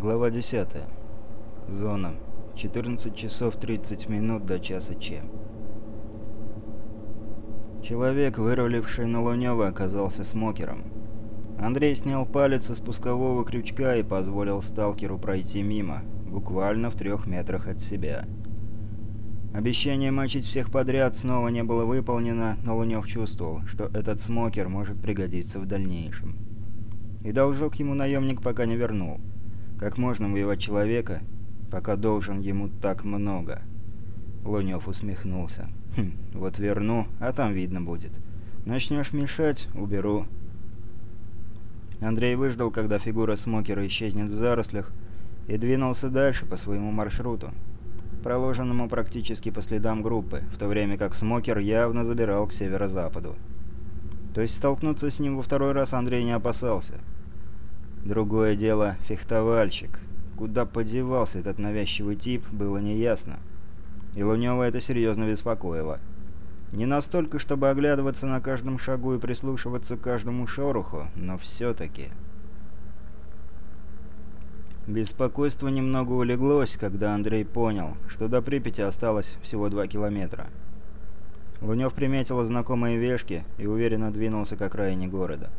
Глава 10. Зона. 14 часов 30 минут до часа Ч. Человек, выруливший на Лунёва, оказался смокером. Андрей снял палец со спускового крючка и позволил сталкеру пройти мимо, буквально в трех метрах от себя. Обещание мочить всех подряд снова не было выполнено, но Лунёв чувствовал, что этот смокер может пригодиться в дальнейшем. И должок ему наемник пока не вернул. Как можно воевать человека, пока должен ему так много? Лунёв усмехнулся. «Хм, вот верну, а там видно будет. Начнешь мешать — уберу». Андрей выждал, когда фигура смокера исчезнет в зарослях, и двинулся дальше по своему маршруту, проложенному практически по следам группы, в то время как смокер явно забирал к северо-западу. То есть столкнуться с ним во второй раз Андрей не опасался. Другое дело — фехтовальщик. Куда подевался этот навязчивый тип, было неясно. И Лунёва это серьезно беспокоило. Не настолько, чтобы оглядываться на каждом шагу и прислушиваться к каждому шороху, но все-таки... Беспокойство немного улеглось, когда Андрей понял, что до Припяти осталось всего два километра. Лунёв приметил знакомые вешки и уверенно двинулся к окраине города.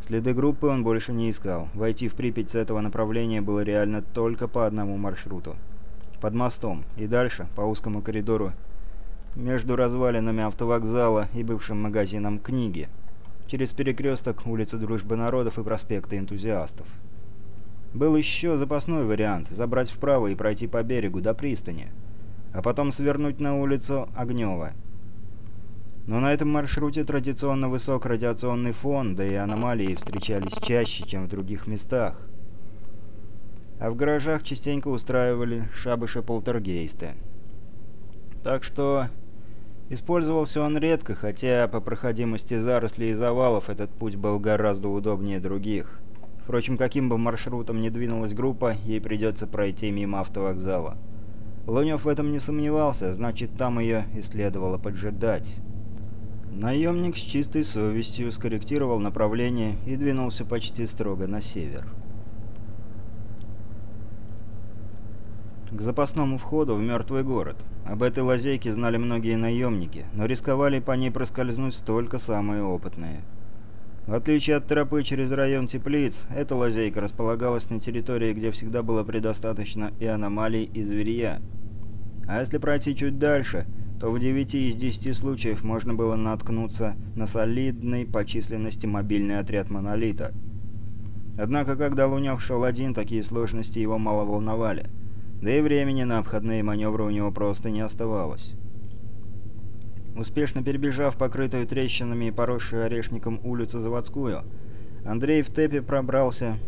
Следы группы он больше не искал. Войти в Припять с этого направления было реально только по одному маршруту. Под мостом и дальше, по узкому коридору, между развалинами автовокзала и бывшим магазином книги, через перекресток улицы Дружбы Народов и проспекта Энтузиастов. Был еще запасной вариант – забрать вправо и пройти по берегу до пристани, а потом свернуть на улицу Огнева – но на этом маршруте традиционно высок радиационный фон, да и аномалии встречались чаще, чем в других местах. А в гаражах частенько устраивали шабыши-полтергейсты. Так что использовался он редко, хотя по проходимости зарослей и завалов этот путь был гораздо удобнее других. Впрочем, каким бы маршрутом ни двинулась группа, ей придется пройти мимо автовокзала. Лунев в этом не сомневался, значит, там ее и следовало поджидать. Наемник с чистой совестью скорректировал направление и двинулся почти строго на север. К запасному входу в мертвый город. Об этой лазейке знали многие наемники, но рисковали по ней проскользнуть только самые опытные. В отличие от тропы через район теплиц, эта лазейка располагалась на территории, где всегда было предостаточно и аномалий, и зверья. А если пройти чуть дальше, то в 9 из 10 случаев можно было наткнуться на солидный по численности мобильный отряд «Монолита». Однако, когда Лунёв шел один, такие сложности его мало волновали. Да и времени на обходные маневры у него просто не оставалось. Успешно перебежав покрытую трещинами и поросшую орешником улицу Заводскую, Андрей в тепе пробрался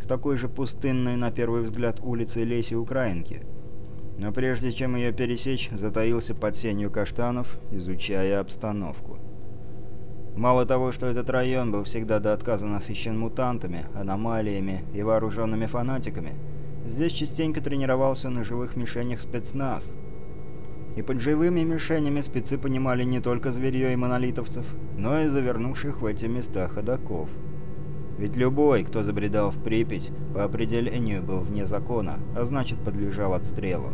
к такой же пустынной на первый взгляд улице Леси Украинки – но прежде чем ее пересечь, затаился под сенью каштанов, изучая обстановку. Мало того, что этот район был всегда до отказа насыщен мутантами, аномалиями и вооруженными фанатиками, здесь частенько тренировался на живых мишенях спецназ. И под живыми мишенями спецы понимали не только зверье и монолитовцев, но и завернувших в эти места ходаков. Ведь любой, кто забредал в Припять, по определению был вне закона, а значит подлежал отстрелу.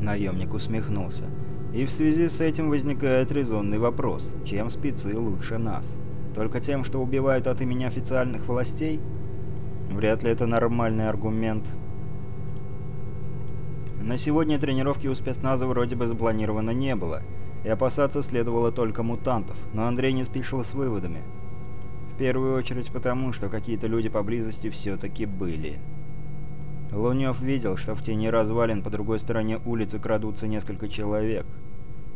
Наемник усмехнулся. И в связи с этим возникает резонный вопрос, чем спецы лучше нас? Только тем, что убивают от имени официальных властей? Вряд ли это нормальный аргумент. На сегодня тренировки у спецназа вроде бы запланировано не было, и опасаться следовало только мутантов, но Андрей не спешил с выводами. В первую очередь потому, что какие-то люди поблизости все-таки были. Лунев видел, что в тени развалин по другой стороне улицы крадутся несколько человек.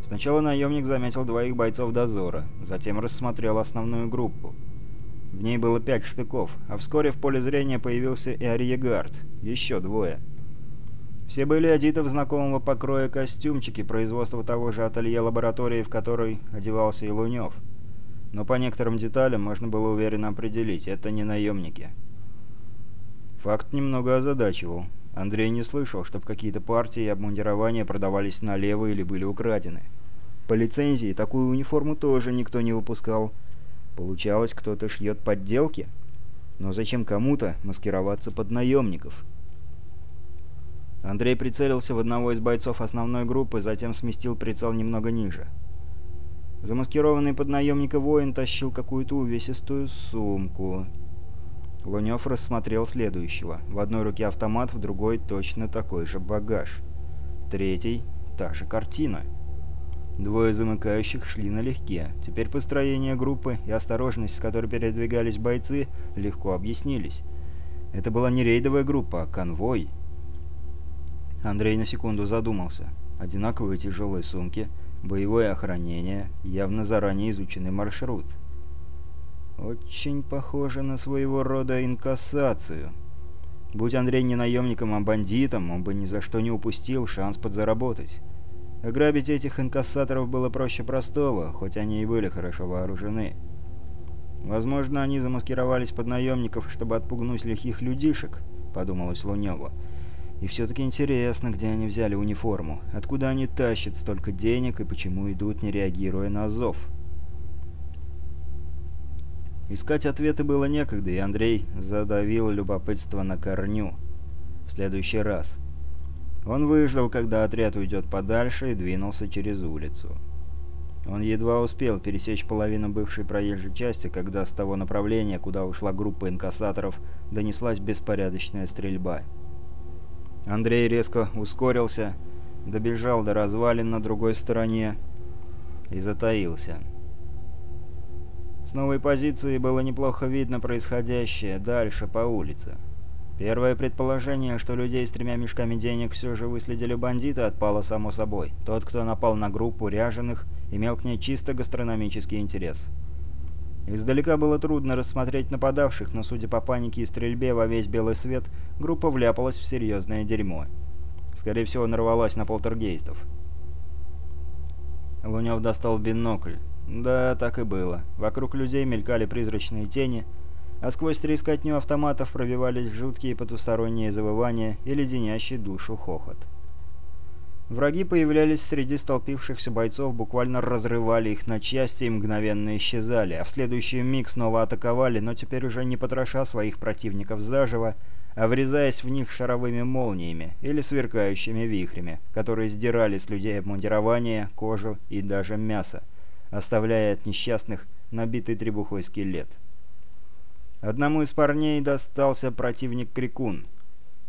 Сначала наемник заметил двоих бойцов дозора, затем рассмотрел основную группу. В ней было пять штыков, а вскоре в поле зрения появился и Арьегард, еще двое. Все были одеты в знакомого покроя костюмчики производства того же ателье-лаборатории, в которой одевался и Лунев но по некоторым деталям можно было уверенно определить, это не наемники. Факт немного озадачивал. Андрей не слышал, чтобы какие-то партии и обмундирования продавались налево или были украдены. По лицензии такую униформу тоже никто не выпускал. Получалось, кто-то шьет подделки? Но зачем кому-то маскироваться под наемников? Андрей прицелился в одного из бойцов основной группы, затем сместил прицел немного ниже. Замаскированный под наемника воин тащил какую-то увесистую сумку. Лунев рассмотрел следующего. В одной руке автомат, в другой точно такой же багаж. Третий — та же картина. Двое замыкающих шли налегке. Теперь построение группы и осторожность, с которой передвигались бойцы, легко объяснились. Это была не рейдовая группа, а конвой. Андрей на секунду задумался. Одинаковые тяжелые сумки, боевое охранение, явно заранее изученный маршрут. Очень похоже на своего рода инкассацию. Будь Андрей не наемником, а бандитом, он бы ни за что не упустил шанс подзаработать. Ограбить этих инкассаторов было проще простого, хоть они и были хорошо вооружены. «Возможно, они замаскировались под наемников, чтобы отпугнуть лихих людишек», — подумалось Лунёву. «И все-таки интересно, где они взяли униформу, откуда они тащат столько денег и почему идут, не реагируя на зов». Искать ответы было некогда, и Андрей задавил любопытство на корню. В следующий раз. Он выждал, когда отряд уйдет подальше, и двинулся через улицу. Он едва успел пересечь половину бывшей проезжей части, когда с того направления, куда ушла группа инкассаторов, донеслась беспорядочная стрельба. Андрей резко ускорился, добежал до развалин на другой стороне и затаился. С новой позиции было неплохо видно происходящее дальше по улице. Первое предположение, что людей с тремя мешками денег все же выследили бандиты, отпало само собой. Тот, кто напал на группу ряженых, имел к ней чисто гастрономический интерес. Издалека было трудно рассмотреть нападавших, но судя по панике и стрельбе во весь белый свет, группа вляпалась в серьезное дерьмо. Скорее всего, нарвалась на полтергейстов. Лунев достал бинокль. Да, так и было. Вокруг людей мелькали призрачные тени, а сквозь трескотню автоматов пробивались жуткие потусторонние завывания и леденящий душу хохот. Враги появлялись среди столпившихся бойцов, буквально разрывали их на части и мгновенно исчезали, а в следующий миг снова атаковали, но теперь уже не потроша своих противников заживо, а врезаясь в них шаровыми молниями или сверкающими вихрями, которые сдирали с людей обмундирование, кожу и даже мясо, оставляя от несчастных набитый требухой скелет. Одному из парней достался противник Крикун.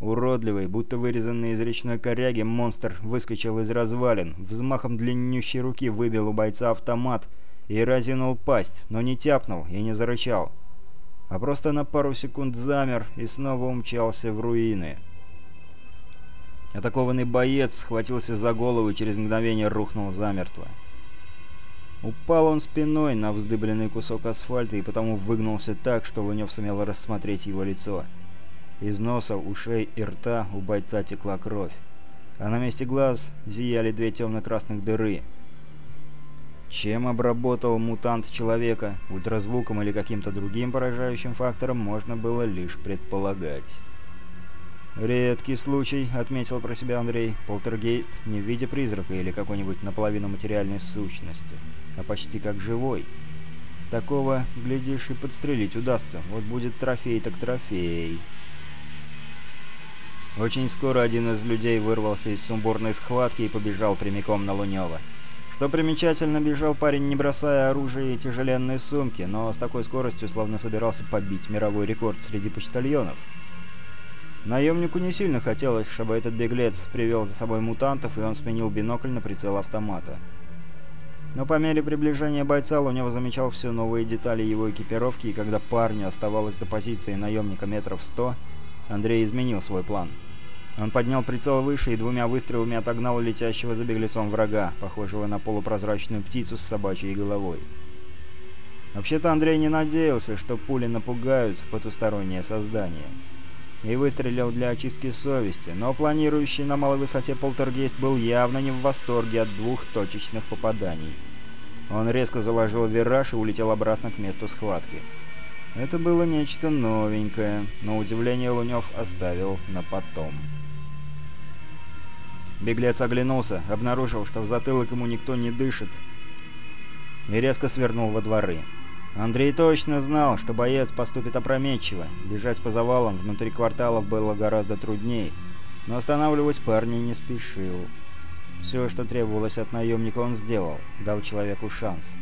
Уродливый, будто вырезанный из речной коряги, монстр выскочил из развалин, взмахом длиннющей руки выбил у бойца автомат и разинул пасть, но не тяпнул и не зарычал, а просто на пару секунд замер и снова умчался в руины. Атакованный боец схватился за голову и через мгновение рухнул замертво. Упал он спиной на вздыбленный кусок асфальта и потому выгнулся так, что Лунев сумел рассмотреть его лицо. Из носа, ушей и рта у бойца текла кровь, а на месте глаз зияли две темно-красных дыры. Чем обработал мутант человека, ультразвуком или каким-то другим поражающим фактором, можно было лишь предполагать. «Редкий случай», — отметил про себя Андрей. «Полтергейст не в виде призрака или какой-нибудь наполовину материальной сущности, а почти как живой. Такого, глядишь, и подстрелить удастся. Вот будет трофей так трофей». Очень скоро один из людей вырвался из сумбурной схватки и побежал прямиком на Лунёва. Что примечательно, бежал парень, не бросая оружие и тяжеленные сумки, но с такой скоростью словно собирался побить мировой рекорд среди почтальонов. Наемнику не сильно хотелось, чтобы этот беглец привел за собой мутантов, и он сменил бинокль на прицел автомата. Но по мере приближения бойца Лунев замечал все новые детали его экипировки, и когда парню оставалось до позиции наемника метров сто, Андрей изменил свой план. Он поднял прицел выше и двумя выстрелами отогнал летящего за беглецом врага, похожего на полупрозрачную птицу с собачьей головой. Вообще-то Андрей не надеялся, что пули напугают потустороннее создание и выстрелил для очистки совести, но планирующий на малой высоте полтергейст был явно не в восторге от двух точечных попаданий. Он резко заложил вираж и улетел обратно к месту схватки. Это было нечто новенькое, но удивление Лунёв оставил на потом. Беглец оглянулся, обнаружил, что в затылок ему никто не дышит, и резко свернул во дворы. Андрей точно знал, что боец поступит опрометчиво. Бежать по завалам внутри кварталов было гораздо труднее, но останавливать парня не спешил. Все, что требовалось от наемника, он сделал, дал человеку шанс.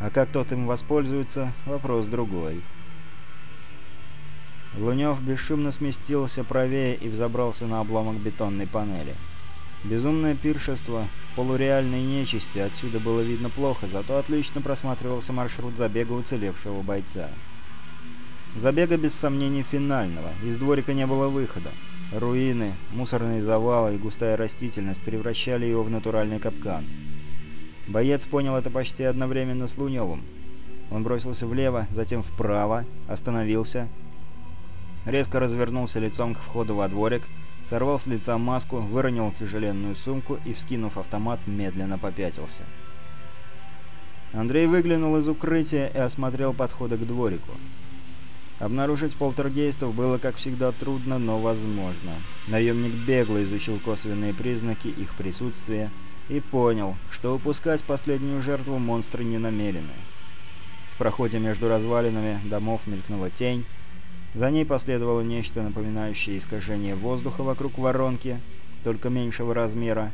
А как тот им воспользуется – вопрос другой. Лунев бесшумно сместился правее и взобрался на обломок бетонной панели. Безумное пиршество полуреальной нечисти отсюда было видно плохо, зато отлично просматривался маршрут забега уцелевшего бойца. Забега без сомнений финального, из дворика не было выхода. Руины, мусорные завалы и густая растительность превращали его в натуральный капкан. Боец понял это почти одновременно с Луневым. Он бросился влево, затем вправо, остановился, резко развернулся лицом к входу во дворик, сорвал с лица маску, выронил тяжеленную сумку и, вскинув автомат, медленно попятился. Андрей выглянул из укрытия и осмотрел подходы к дворику. Обнаружить полтергейстов было, как всегда, трудно, но возможно. Наемник бегло изучил косвенные признаки их присутствия и понял, что упускать последнюю жертву монстры не намерены. В проходе между развалинами домов мелькнула тень, за ней последовало нечто напоминающее искажение воздуха вокруг воронки, только меньшего размера,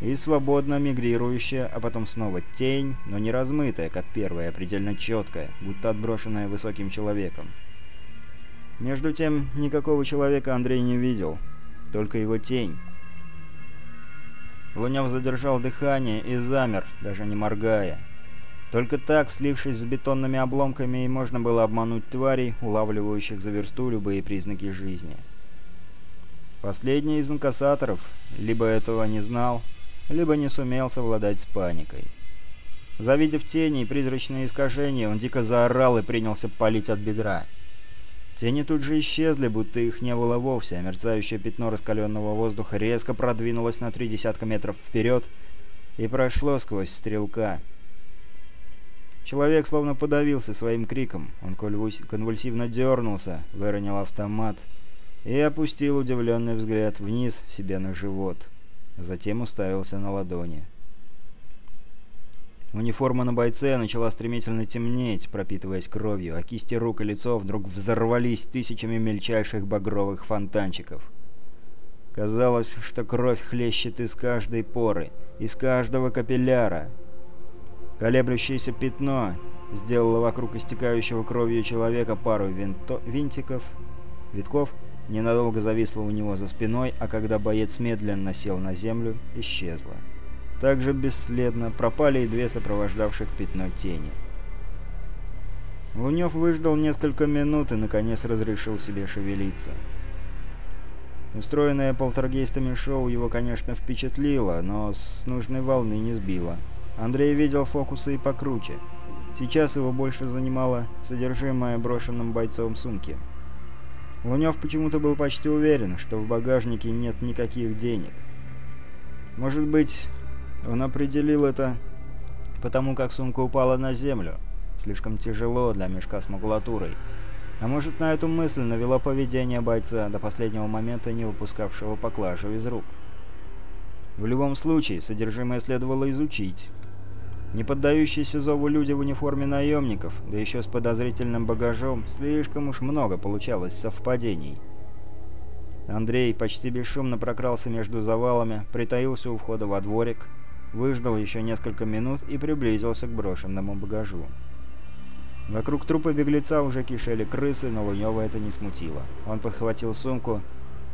и свободно мигрирующая, а потом снова тень, но не размытая, как первая, а предельно четкая, будто отброшенная высоким человеком. Между тем, никакого человека Андрей не видел, только его тень. Лунев задержал дыхание и замер, даже не моргая. Только так, слившись с бетонными обломками, можно было обмануть тварей, улавливающих за версту любые признаки жизни. Последний из инкассаторов либо этого не знал, либо не сумел совладать с паникой. Завидев тени и призрачные искажения, он дико заорал и принялся палить от бедра. Тени тут же исчезли, будто их не было вовсе, а мерцающее пятно раскаленного воздуха резко продвинулось на три десятка метров вперед и прошло сквозь стрелка. Человек словно подавился своим криком. Он конвульсивно дернулся, выронил автомат и опустил удивленный взгляд вниз себе на живот. Затем уставился на ладони. Униформа на бойце начала стремительно темнеть, пропитываясь кровью, а кисти рук и лицо вдруг взорвались тысячами мельчайших багровых фонтанчиков. Казалось, что кровь хлещет из каждой поры, из каждого капилляра, Колеблющееся пятно сделало вокруг истекающего кровью человека пару винто... винтиков, витков, ненадолго зависло у него за спиной, а когда боец медленно сел на землю, исчезло. Также бесследно пропали и две сопровождавших пятно тени. Лунев выждал несколько минут и, наконец, разрешил себе шевелиться. Устроенное полтергейстами шоу его, конечно, впечатлило, но с нужной волны не сбило. Андрей видел фокусы и покруче. Сейчас его больше занимало содержимое брошенным бойцом сумки. Лунев почему-то был почти уверен, что в багажнике нет никаких денег. Может быть, он определил это потому, как сумка упала на землю. Слишком тяжело для мешка с макулатурой. А может, на эту мысль навело поведение бойца, до последнего момента не выпускавшего поклажу из рук. В любом случае, содержимое следовало изучить. Не поддающиеся зову люди в униформе наемников, да еще с подозрительным багажом, слишком уж много получалось совпадений. Андрей почти бесшумно прокрался между завалами, притаился у входа во дворик, выждал еще несколько минут и приблизился к брошенному багажу. Вокруг трупа беглеца уже кишели крысы, но Лунёва это не смутило. Он подхватил сумку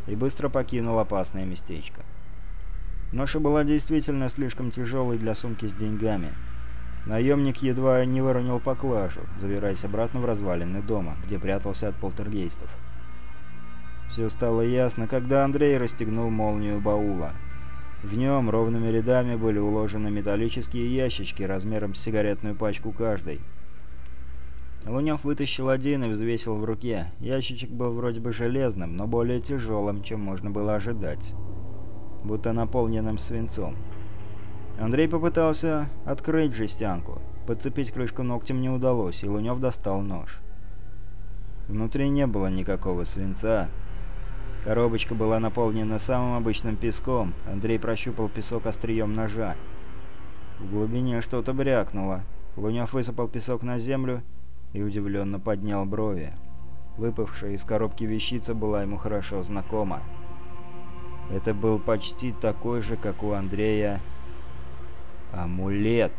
и быстро покинул опасное местечко. Ноша была действительно слишком тяжелой для сумки с деньгами. Наемник едва не выронил поклажу, забираясь обратно в развалины дома, где прятался от полтергейстов. Все стало ясно, когда Андрей расстегнул молнию баула. В нем ровными рядами были уложены металлические ящички размером с сигаретную пачку каждой. Лунев вытащил один и взвесил в руке. Ящичек был вроде бы железным, но более тяжелым, чем можно было ожидать будто наполненным свинцом. Андрей попытался открыть жестянку. Подцепить крышку ногтем не удалось, и Лунёв достал нож. Внутри не было никакого свинца. Коробочка была наполнена самым обычным песком. Андрей прощупал песок острием ножа. В глубине что-то брякнуло. Лунёв высыпал песок на землю и удивленно поднял брови. Выпавшая из коробки вещица была ему хорошо знакома. Это был почти такой же, как у Андрея, амулет.